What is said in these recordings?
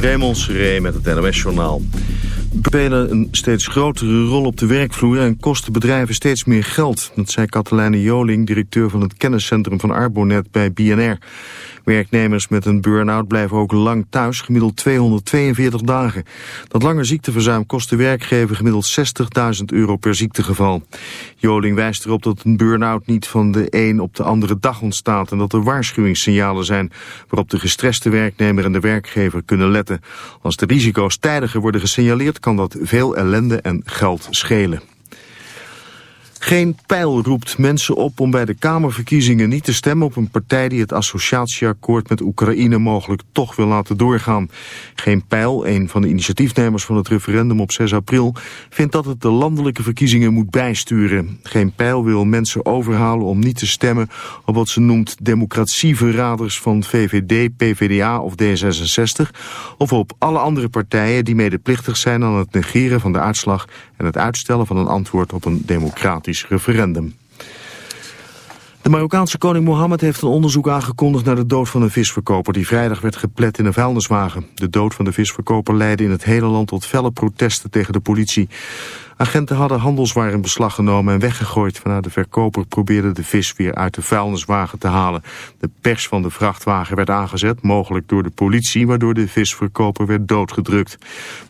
Raymond Seré met het NOS-journaal. spelen een steeds grotere rol op de werkvloer en kosten bedrijven steeds meer geld. Dat zei Katelijne Joling, directeur van het kenniscentrum van Arbonet bij BNR. Werknemers met een burn-out blijven ook lang thuis, gemiddeld 242 dagen. Dat lange ziekteverzuim kost de werkgever gemiddeld 60.000 euro per ziektegeval. Joling wijst erop dat een burn-out niet van de een op de andere dag ontstaat... en dat er waarschuwingssignalen zijn waarop de gestreste werknemer en de werkgever kunnen letten. Als de risico's tijdiger worden gesignaleerd kan dat veel ellende en geld schelen. Geen pijl roept mensen op om bij de Kamerverkiezingen niet te stemmen op een partij die het associatieakkoord met Oekraïne mogelijk toch wil laten doorgaan. Geen pijl, een van de initiatiefnemers van het referendum op 6 april, vindt dat het de landelijke verkiezingen moet bijsturen. Geen pijl wil mensen overhalen om niet te stemmen op wat ze noemt democratieverraders van VVD, PVDA of D66, of op alle andere partijen die medeplichtig zijn aan het negeren van de uitslag en het uitstellen van een antwoord op een democratisch referendum. De Marokkaanse koning Mohammed heeft een onderzoek aangekondigd naar de dood van een visverkoper die vrijdag werd geplet in een vuilniswagen. De dood van de visverkoper leidde in het hele land tot felle protesten tegen de politie. Agenten hadden handelswaar in beslag genomen en weggegooid. Vanuit de verkoper probeerde de vis weer uit de vuilniswagen te halen. De pers van de vrachtwagen werd aangezet, mogelijk door de politie... waardoor de visverkoper werd doodgedrukt.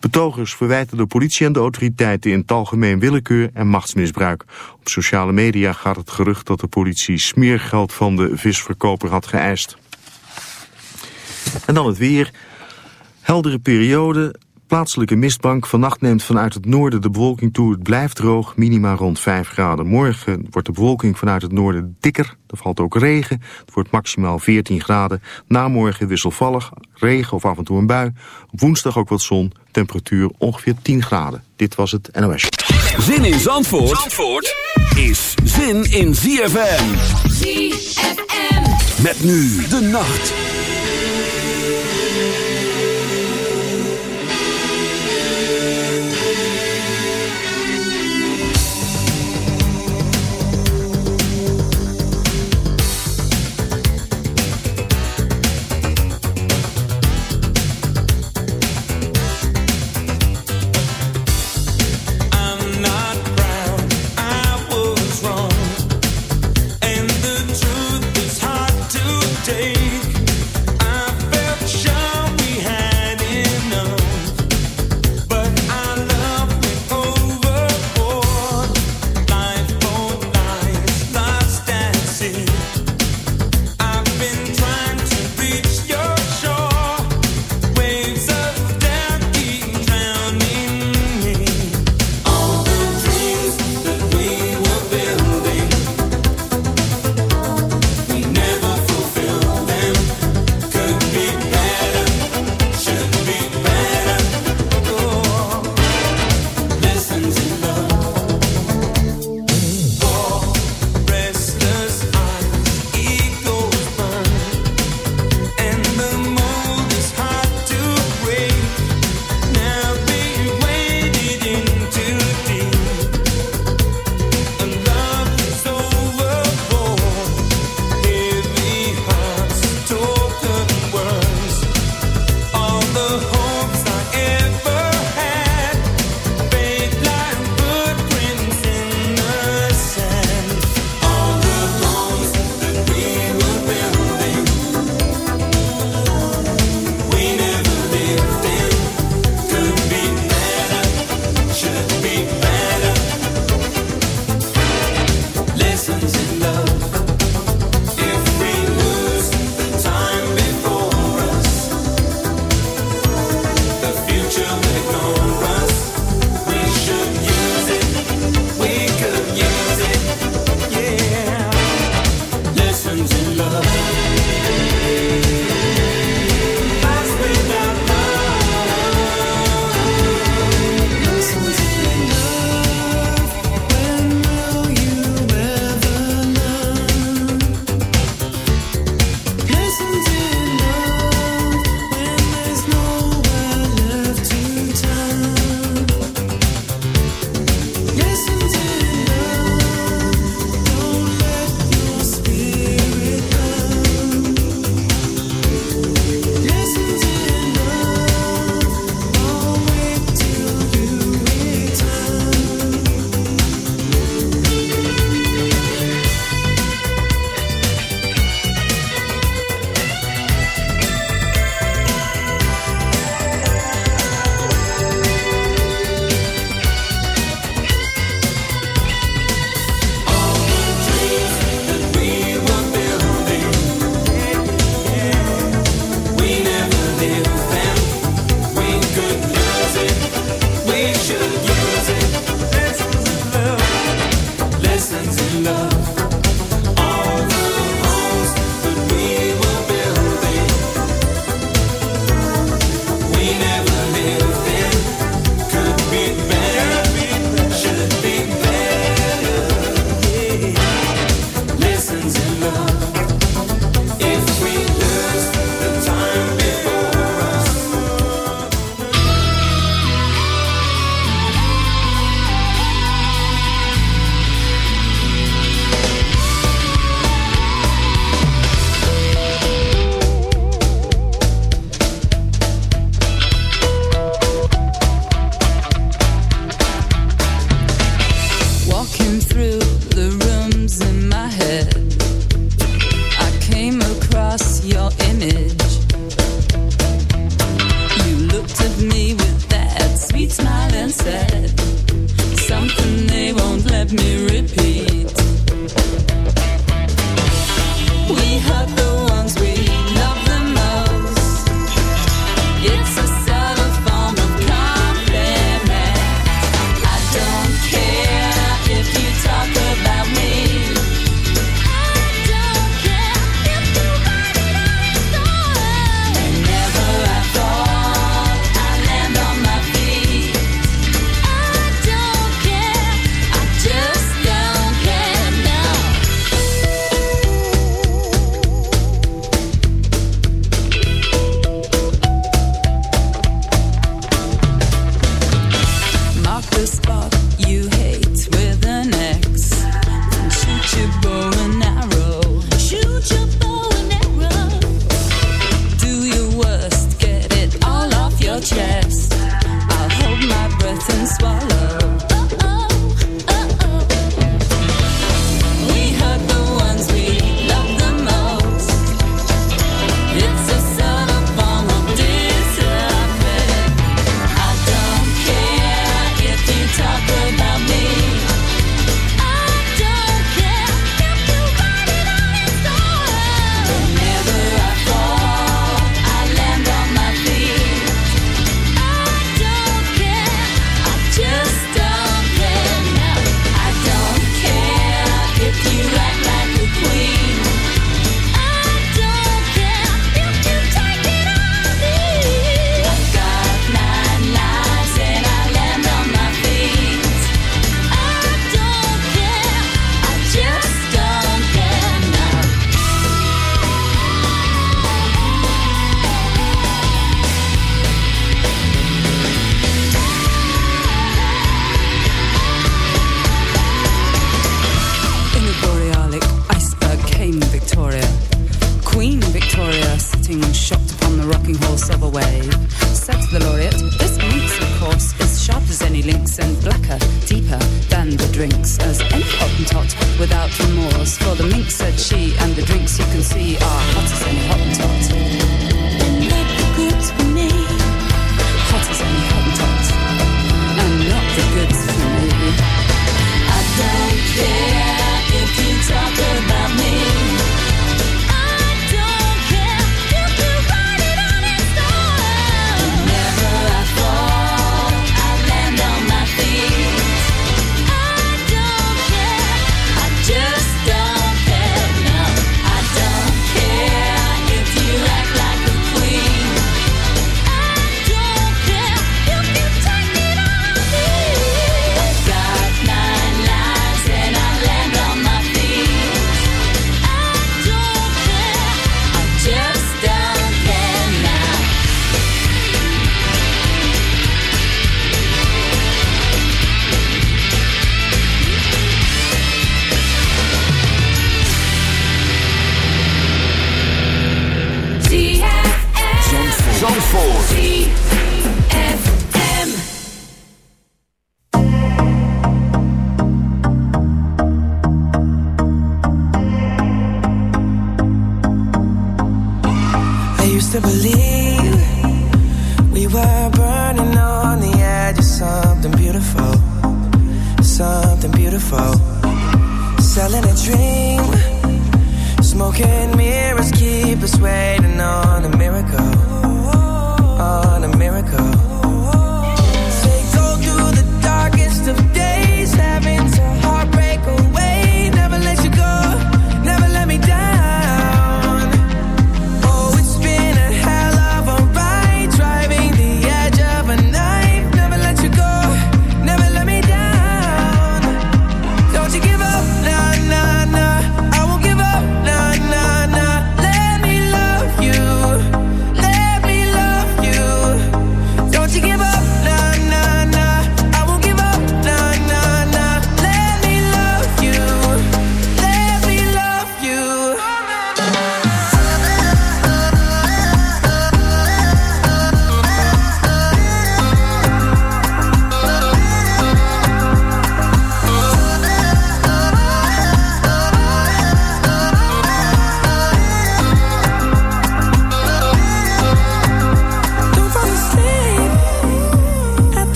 Betogers verwijten de politie en de autoriteiten... in het algemeen willekeur en machtsmisbruik. Op sociale media gaat het gerucht dat de politie smeergeld van de visverkoper had geëist. En dan het weer. Heldere periode, Plaatselijke mistbank. Vannacht neemt vanuit het noorden de bewolking toe. Het blijft droog, minima rond 5 graden. Morgen wordt de bewolking vanuit het noorden dikker. Er valt ook regen. Het wordt maximaal 14 graden. Na morgen wisselvallig, regen of af en toe een bui. Op woensdag ook wat zon. Temperatuur ongeveer 10 graden. Dit was het NOS. Zin in Zandvoort, Zandvoort is zin in ZFM. ZFM. Met nu de nacht.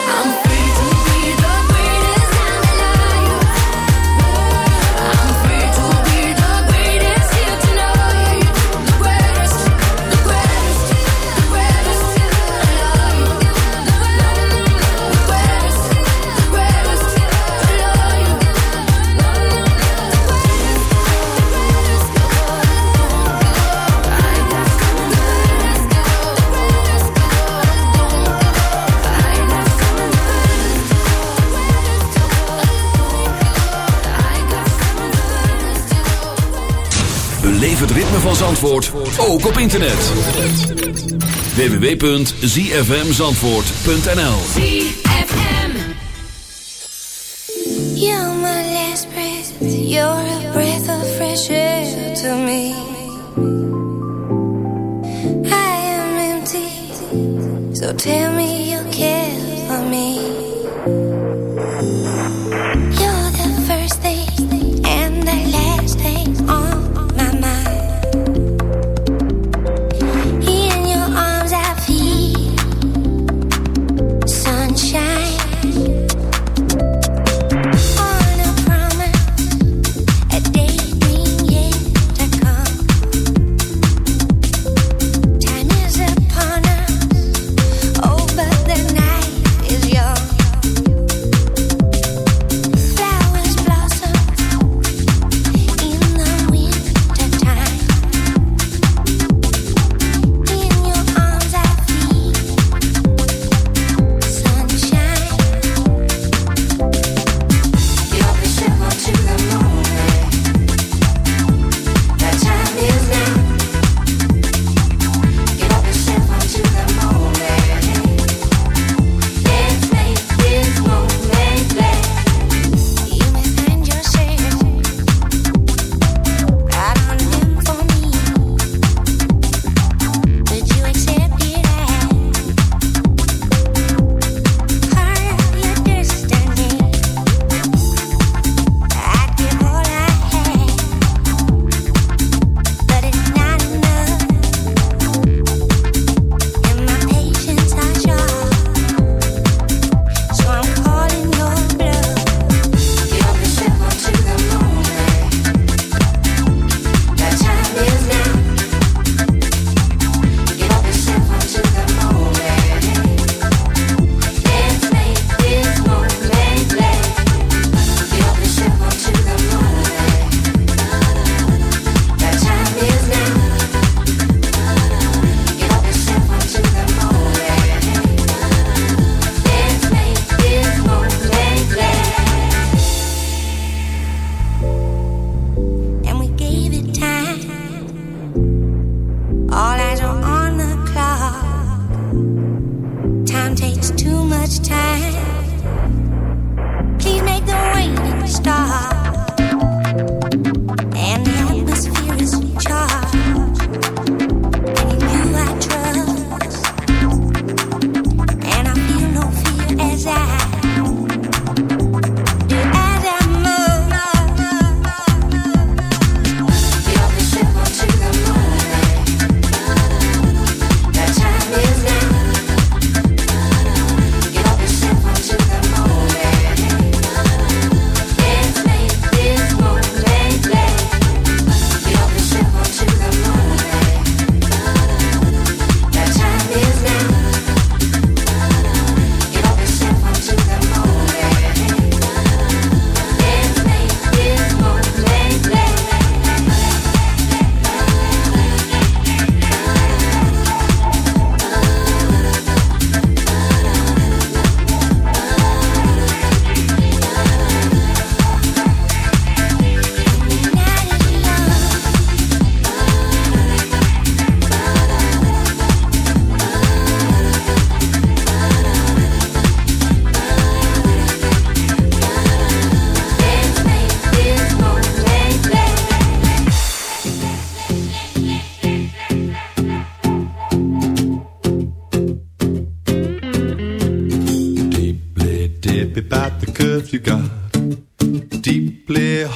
I'm het ritme van Zandvoort ook op internet. www.zfmzandvoort.nl You're my last breath. You're a breath of fresh air to me. I am empty, so tell me you care for me.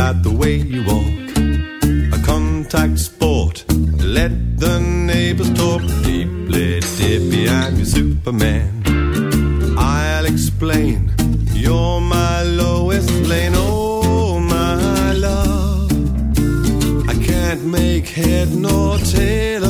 about the way you walk. A contact sport. Let the neighbors talk. Deeply dippy, I'm your Superman. I'll explain. You're my Lois Lane. Oh, my love. I can't make head nor tail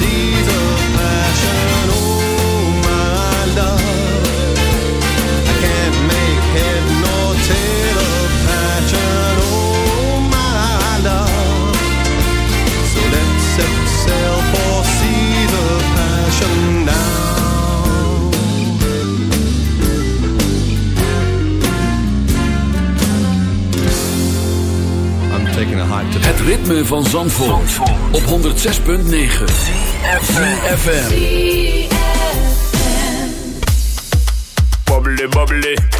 For Het ritme van Zandvoort, op 106.9 FM. Bubbly, bubbly. Bubbly,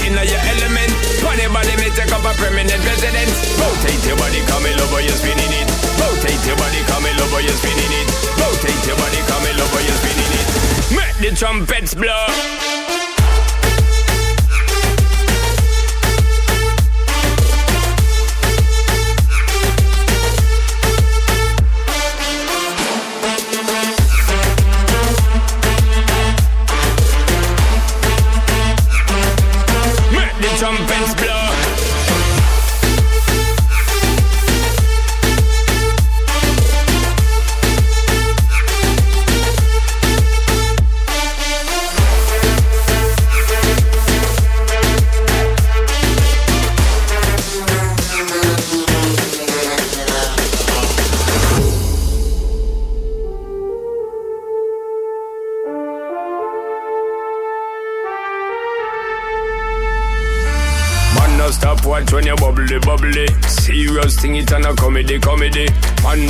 trumpets blow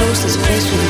Right beside you,